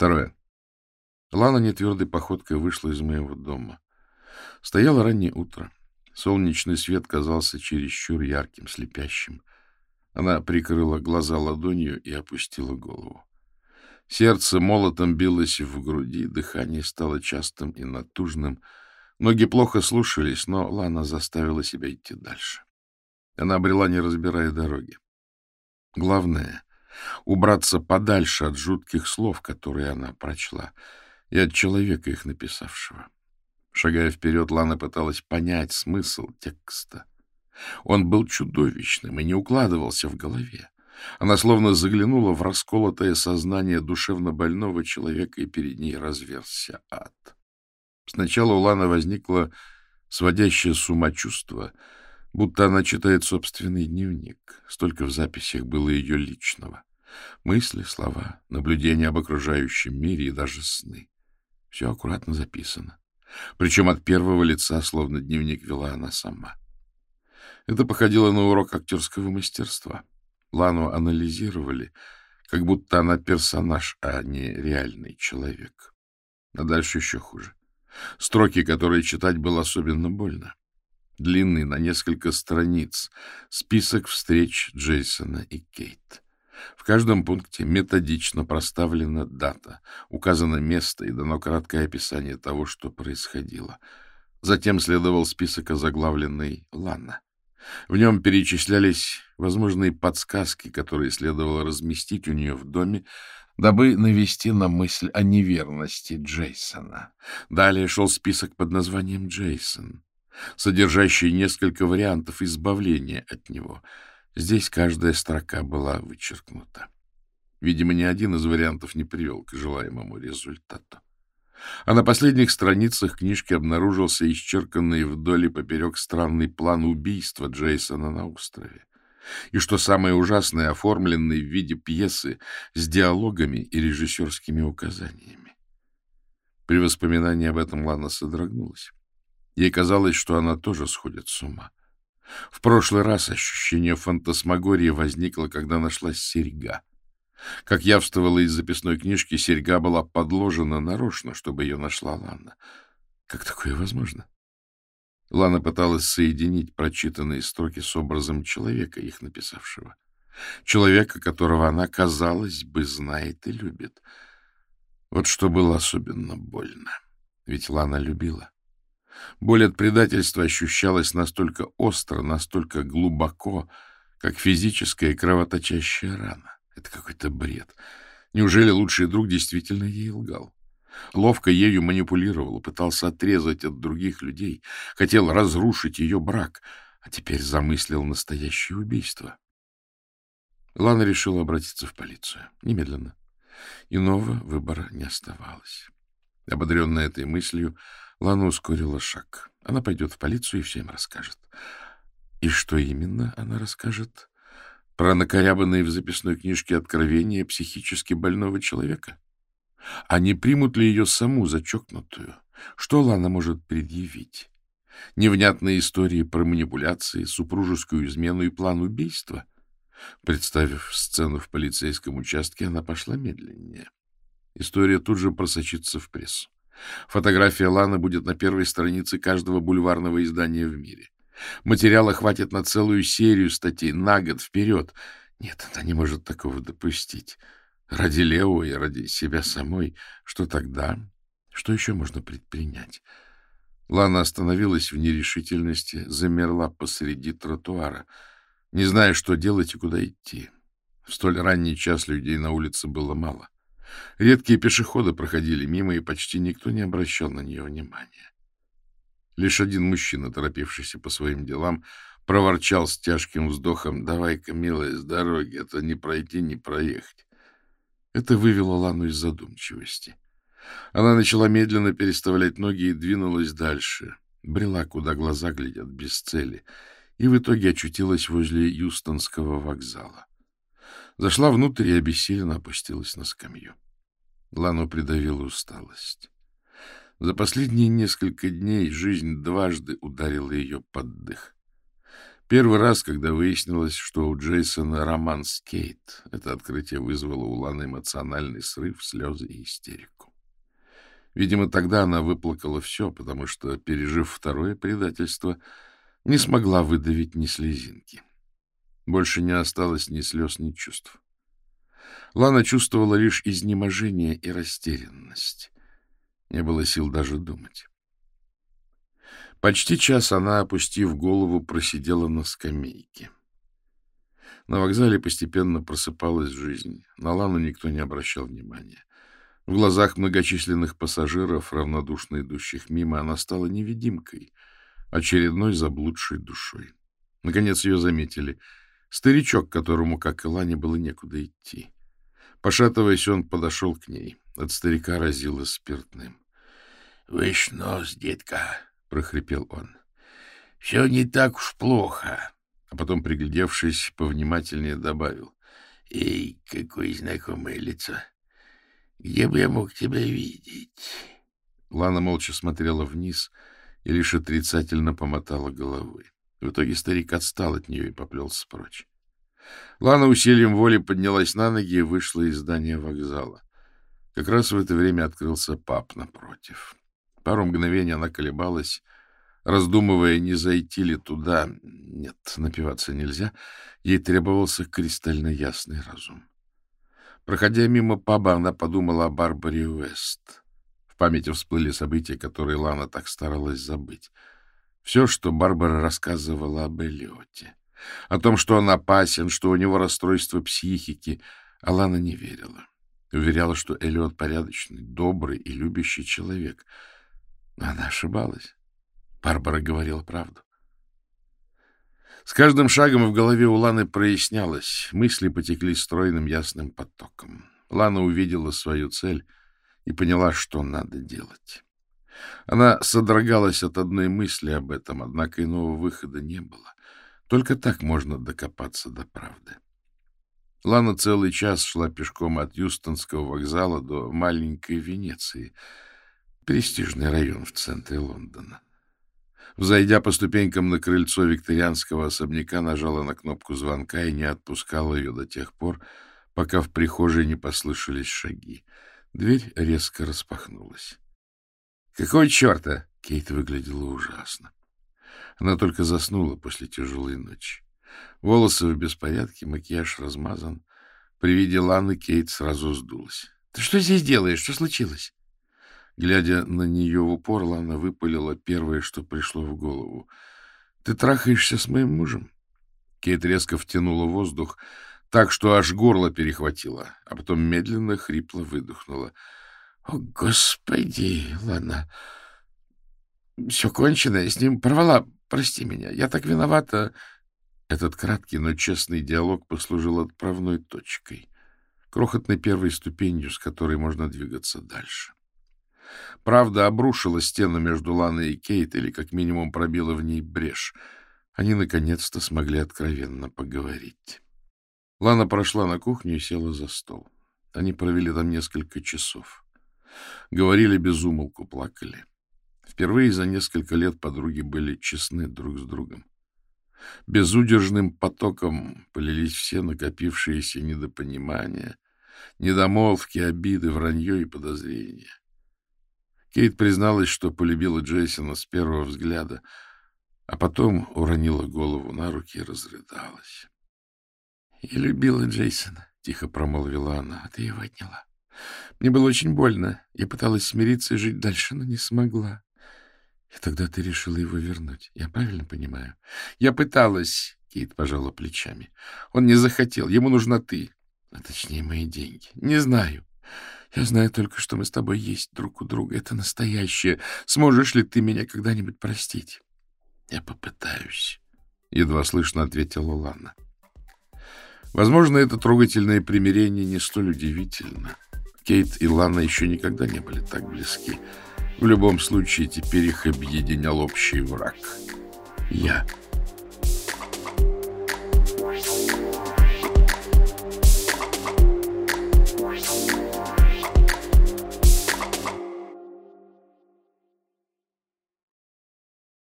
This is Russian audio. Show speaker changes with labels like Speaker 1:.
Speaker 1: Второе. Лана нетвердой походкой вышла из моего дома. Стояло раннее утро. Солнечный свет казался чересчур ярким, слепящим. Она прикрыла глаза ладонью и опустила голову. Сердце молотом билось в груди, дыхание стало частым и натужным. Ноги плохо слушались, но Лана заставила себя идти дальше. Она обрела, не разбирая дороги. Главное — убраться подальше от жутких слов, которые она прочла, и от человека, их написавшего. Шагая вперед, Лана пыталась понять смысл текста. Он был чудовищным и не укладывался в голове. Она словно заглянула в расколотое сознание душевно больного человека, и перед ней разверзся ад. Сначала у Ланы возникло сводящее с ума чувство, будто она читает собственный дневник. Столько в записях было ее личного. Мысли, слова, наблюдения об окружающем мире и даже сны. Все аккуратно записано. Причем от первого лица, словно дневник вела она сама. Это походило на урок актерского мастерства. Лану анализировали, как будто она персонаж, а не реальный человек. А дальше еще хуже. Строки, которые читать было особенно больно. Длинный, на несколько страниц, список встреч Джейсона и Кейт. В каждом пункте методично проставлена дата, указано место и дано краткое описание того, что происходило. Затем следовал список озаглавленный «Лана». В нем перечислялись возможные подсказки, которые следовало разместить у нее в доме, дабы навести на мысль о неверности Джейсона. Далее шел список под названием «Джейсон», содержащий несколько вариантов избавления от него. Здесь каждая строка была вычеркнута. Видимо, ни один из вариантов не привел к желаемому результату. А на последних страницах книжки обнаружился исчерканный вдоль и поперек странный план убийства Джейсона на острове. И что самое ужасное, оформленный в виде пьесы с диалогами и режиссерскими указаниями. При воспоминании об этом Лана содрогнулась. Ей казалось, что она тоже сходит с ума. В прошлый раз ощущение фантасмагории возникло, когда нашлась серьга. Как явствовало из записной книжки, серьга была подложена нарочно, чтобы ее нашла Лана. Как такое возможно? Лана пыталась соединить прочитанные строки с образом человека, их написавшего. Человека, которого она, казалось бы, знает и любит. Вот что было особенно больно. Ведь Лана любила. Боль от предательства ощущалась настолько остро, настолько глубоко, как физическая кровоточащая рана. Это какой-то бред. Неужели лучший друг действительно ей лгал? Ловко ею манипулировал, пытался отрезать от других людей, хотел разрушить ее брак, а теперь замыслил настоящее убийство. Лана решила обратиться в полицию. Немедленно. Иного выбора не оставалось. Ободренная этой мыслью, Лана ускорила шаг. Она пойдет в полицию и всем расскажет. И что именно она расскажет? Про накорябанные в записной книжке откровения психически больного человека? А не примут ли ее саму зачокнутую? Что Лана может предъявить? Невнятные истории про манипуляции, супружескую измену и план убийства? Представив сцену в полицейском участке, она пошла медленнее. История тут же просочится в прессу. Фотография Ланы будет на первой странице каждого бульварного издания в мире. Материала хватит на целую серию статей, на год вперед. Нет, она не может такого допустить. Ради Лео и ради себя самой. Что тогда? Что еще можно предпринять? Лана остановилась в нерешительности, замерла посреди тротуара, не зная, что делать и куда идти. В столь ранний час людей на улице было мало. Редкие пешеходы проходили мимо, и почти никто не обращал на нее внимания. Лишь один мужчина, торопившийся по своим делам, проворчал с тяжким вздохом, «Давай-ка, милая, с дороги, это не пройти, не проехать». Это вывело Лану из задумчивости. Она начала медленно переставлять ноги и двинулась дальше, брела, куда глаза глядят, без цели, и в итоге очутилась возле Юстонского вокзала. Зашла внутрь и обессиленно опустилась на скамью. Лану придавила усталость. За последние несколько дней жизнь дважды ударила ее под дых. Первый раз, когда выяснилось, что у Джейсона роман с Кейт, это открытие вызвало у Ланы эмоциональный срыв, слезы и истерику. Видимо, тогда она выплакала все, потому что, пережив второе предательство, не смогла выдавить ни слезинки. Больше не осталось ни слез, ни чувств. Лана чувствовала лишь изнеможение и растерянность. Не было сил даже думать. Почти час она, опустив голову, просидела на скамейке. На вокзале постепенно просыпалась жизнь. На Лану никто не обращал внимания. В глазах многочисленных пассажиров, равнодушно идущих мимо, она стала невидимкой, очередной заблудшей душой. Наконец ее заметили. Старичок, которому, как и Лане, было некуда идти. Пошатываясь, он подошел к ней. От старика разило спиртным. — Выш нос, детка, — прохрипел он. — Все не так уж плохо. А потом, приглядевшись, повнимательнее добавил. — Эй, какое знакомое лицо! Где бы я мог тебя видеть? Лана молча смотрела вниз и лишь отрицательно помотала головой. В итоге старик отстал от нее и поплелся прочь. Лана усилием воли поднялась на ноги и вышла из здания вокзала. Как раз в это время открылся пап напротив. Пару мгновений она колебалась, раздумывая, не зайти ли туда. Нет, напиваться нельзя. Ей требовался кристально ясный разум. Проходя мимо паба, она подумала о Барбаре Уэст. В памяти всплыли события, которые Лана так старалась забыть. Все, что Барбара рассказывала об Эллиоте. О том, что он опасен, что у него расстройство психики. Алана не верила. Уверяла, что Эллиот порядочный, добрый и любящий человек. Но она ошибалась. Барбара говорила правду. С каждым шагом в голове у Ланы прояснялось, мысли потекли стройным ясным потоком. Лана увидела свою цель и поняла, что надо делать. Она содрогалась от одной мысли об этом, однако иного выхода не было. Только так можно докопаться до правды. Лана целый час шла пешком от Юстонского вокзала до маленькой Венеции, престижный район в центре Лондона. Взойдя по ступенькам на крыльцо викторианского особняка, нажала на кнопку звонка и не отпускала ее до тех пор, пока в прихожей не послышались шаги. Дверь резко распахнулась. — Какого черта? — Кейт выглядела ужасно. Она только заснула после тяжелой ночи. Волосы в беспорядке, макияж размазан. При виде Ланы Кейт сразу сдулась. — Ты что здесь делаешь? Что случилось? Глядя на нее в упор, Лана выпалила первое, что пришло в голову. — Ты трахаешься с моим мужем? Кейт резко втянула воздух, так что аж горло перехватило, а потом медленно, хрипло выдохнула. — О, Господи, Лана! Все кончено, я с ним порвала. Прости меня, я так виновата. Этот краткий, но честный диалог послужил отправной точкой, крохотной первой ступенью, с которой можно двигаться дальше. Правда обрушила стену между Ланой и Кейт, или как минимум пробила в ней брешь. Они наконец-то смогли откровенно поговорить. Лана прошла на кухню и села за стол. Они провели там несколько часов. Говорили без умолку, плакали. Впервые за несколько лет подруги были честны друг с другом. Безудержным потоком полились все накопившиеся недопонимания, недомолвки, обиды, вранье и подозрения. Кейт призналась, что полюбила Джейсона с первого взгляда, а потом уронила голову на руки и разрыдалась. — Я любила Джейсона, — тихо промолвила она, — а ты его отняла. Мне было очень больно. Я пыталась смириться и жить дальше, но не смогла. И тогда ты решила его вернуть. Я правильно понимаю? Я пыталась, Кейт пожала плечами. Он не захотел. Ему нужна ты. А точнее, мои деньги. Не знаю. Я знаю только, что мы с тобой есть друг у друга. Это настоящее. Сможешь ли ты меня когда-нибудь простить? Я попытаюсь. Едва слышно ответила Лана. Возможно, это трогательное примирение не столь удивительно. Кейт и Лана еще никогда не были так близки. В любом случае, теперь их объединял общий враг. Я. —